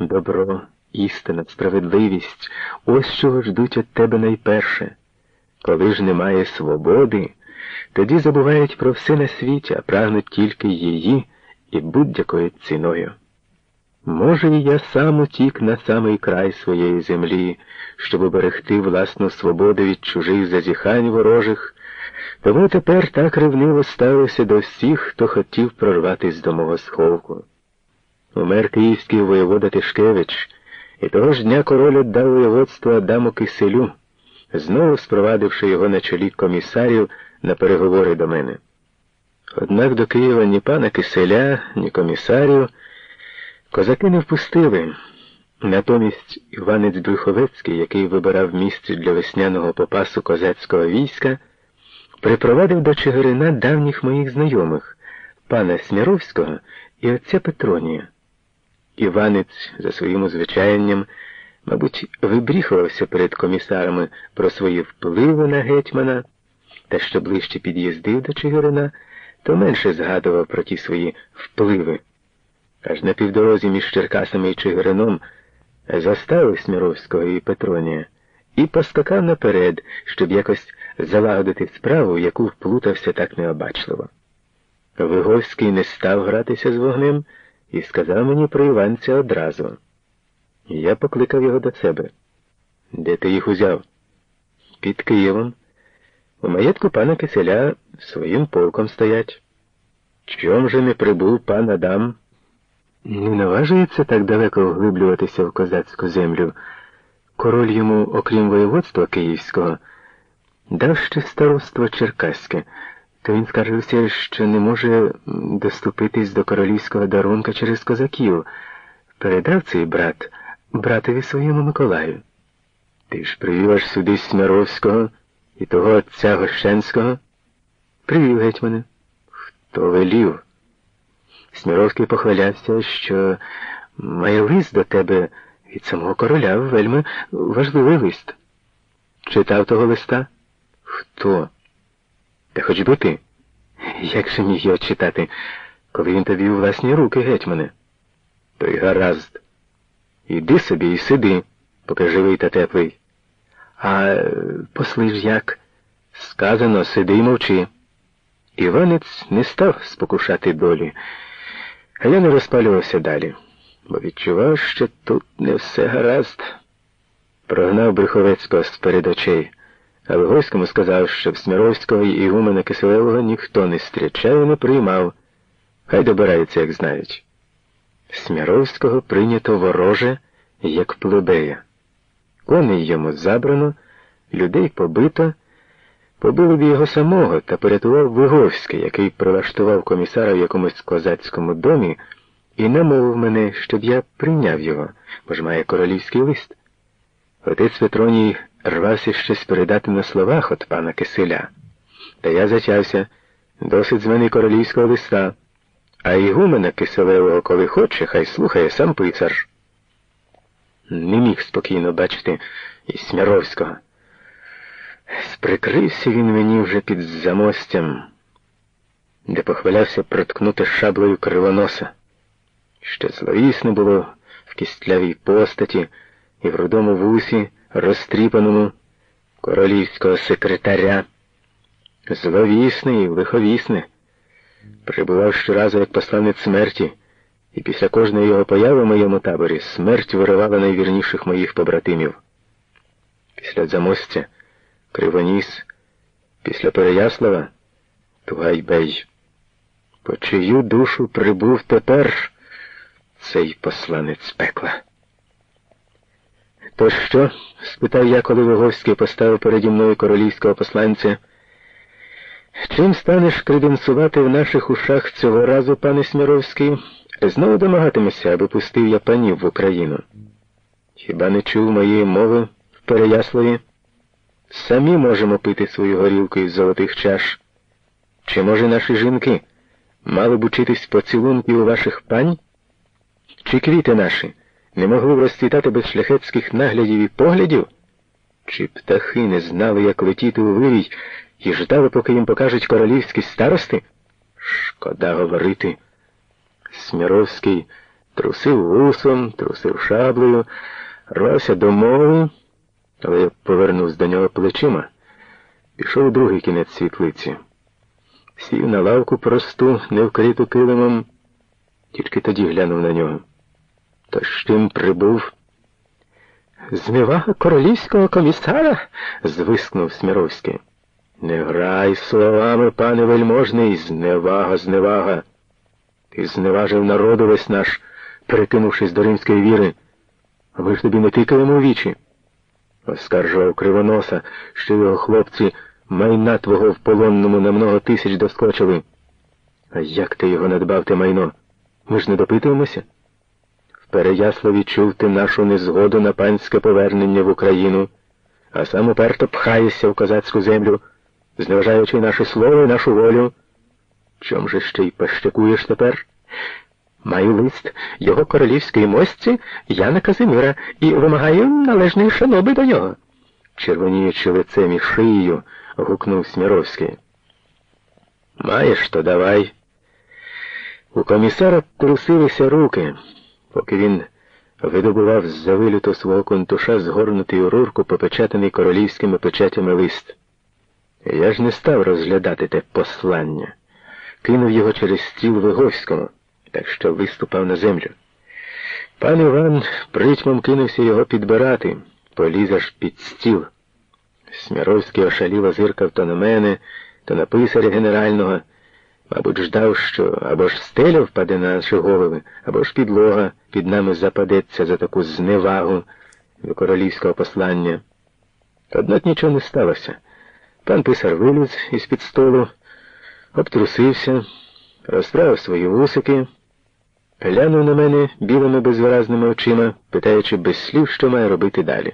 Добро, істина, справедливість ось чого ждуть від тебе найперше. Коли ж немає свободи, тоді забувають про все на світі, а прагнуть тільки її і будь-якою ціною. Може, і я сам утік на самий край своєї землі, щоб уберегти власну свободу від чужих зазіхань ворожих, тому тепер так ревниво ставився до всіх, хто хотів прорватися до мого сховку. Умер київський воєвода Тишкевич, і того ж дня король віддав воєводство Адаму Киселю, знову спровадивши його на чолі комісарів на переговори до мене. Однак до Києва ні пана Киселя, ні комісарів козаки не впустили. Натомість Іванець Брюховецький, який вибирав місце для весняного попасу козацького війська, припровадив до Чигирина давніх моїх знайомих, пана Сміровського і отця Петронія. Іванець за своїм узвичаєнням, мабуть, вибріхувався перед комісарами про свої впливи на гетьмана, та що ближче під'їздив до Чигирина, то менше згадував про ті свої впливи. Аж на півдорозі між Черкасами і Чигирином заставив Сміровського і Петронія і поскакав наперед, щоб якось залагодити справу, яку вплутався так необачливо. Виговський не став гратися з вогнем і сказав мені про Іванця одразу. Я покликав його до себе. Де ти їх узяв? Під Києвом. У маєтку пана Киселя своїм полком стоять. Чом же не прибув пан Адам? Не наважується так далеко вглиблюватися в козацьку землю. Король йому, окрім воєводства київського, дав ще староство Черкаське, то він скаржився, що не може доступитись до королівського дарунка через козаків. Передав цей брат братові своєму Миколаю. Ти ж привів аж сюди Сміровського і того отця Гощенського? Привів гетьмане. Хто велів? Сміровський похвалявся, що має лист до тебе від самого короля вельми важливий лист. Читав того листа? Хто? Та хоч би ти. Як же міг його читати, коли він тобі у власні руки, гетьмане? То й гаразд. Іди собі і сиди, поки живий та теплий. А посли ж як? Сказано, сиди й мовчи. Іванець не став спокушати долі, а я не розпалювався далі, бо відчував, що тут не все гаразд. Прогнав Брюховецького з перед очей, а Вигойському сказав, що в Сміровського і Ігумена Киселевого ніхто не стрічав і не приймав. Хай добираються, як знають. Сміровського прийнято вороже, як плебея. Коней йому забрано, людей побито. Побили б його самого та порятував Виговський, який прилаштував комісара в якомусь козацькому домі і намовив мене, щоб я прийняв його, бо ж має королівський лист. Отець Петроній рвався щось передати на словах от пана Киселя. Та я затявся досить з мене королівського листа, а ігумена Киселевого, коли хоче, хай слухає сам писар. Не міг спокійно бачити і Сміровського. Сприкрився він мені вже під замостям, де похвалявся проткнути шаблею кривоноса. Ще зловісне було в кістлявій постаті і в рудому вусі, розтріпаному королівського секретаря. Зловісне і лиховісне. Прибував щоразу як посланець смерті, і після кожної його появи в моєму таборі смерть виривала найвірніших моїх побратимів. Після замостя Кривоніс, після Переяслава Тугайбей. По чию душу прибув тепер цей посланець пекла. То що? спитав я, коли Виговський поставив переді мною королівського посланця. Чим станеш креденсувати в наших ушах цього разу, пане Сміровський? Знову домагатимешся, аби пустив я панів в Україну. Хіба не чув моєї мови в Переяславі? Самі можемо пити свою горілку із золотих чаш. Чи, може, наші жінки мали б учитись поцілунки у ваших пань? Чи квіти наші не могли б розцвітати без шляхетських наглядів і поглядів? Чи птахи не знали, як летіти у вирій, і ждали, поки їм покажуть королівські старости? Шкода говорити. Сміровський трусив вусом, трусив шаблею, рвався до мови, але я повернувся до нього плечима, пішов другий кінець світлиці. Сів на лавку просту, не вкриту килимом, тільки тоді глянув на нього. То з чим прибув? Зневага королівського комісара? звискнув Сміровський. Не грай словами, пане вельможний, зневага, зневага. Ти зневажив народу весь наш, перекинувшись до римської віри. А ми ж тобі не тикаємо у вічі. Оскаржував кривоноса, що його хлопці майна твого в полонному на много тисяч доскочили. А як ти його надбав те майно? Ми ж не допитуємося? В Переяславі чув ти нашу незгоду на панське повернення в Україну, а сам уперто пхаєшся в козацьку землю, зневажаючи наше слово і нашу волю. Чом же ще й пощакуєш тепер? Маю лист його королівської мості Яна Казимира і вимагаю належної шаноби до нього. Червоніючи лицем і шиєю, гукнув Сміровський. Маєш, то давай. У комісара трусилися руки, поки він видобував з завилюту свого контуша згорнутий у рурку, попечатаний королівськими печатями лист. Я ж не став розглядати те послання, кинув його через стіл Виговському, так що виступав на землю. Пан Іван притьмом кинувся його підбирати, поліз аж під стіл. Сміровський ошаліло зиркав то на мене, то на писаря генерального. Мабуть, ждав, що або ж стеля впаде на наші голови, або ж підлога під нами западеться за таку зневагу до королівського послання. Однак нічого не сталося. Пан писар виліз із-під столу, обтрусився, розправив свої вусики, глянув на мене білими безвиразними очима, питаючи без слів, що має робити далі.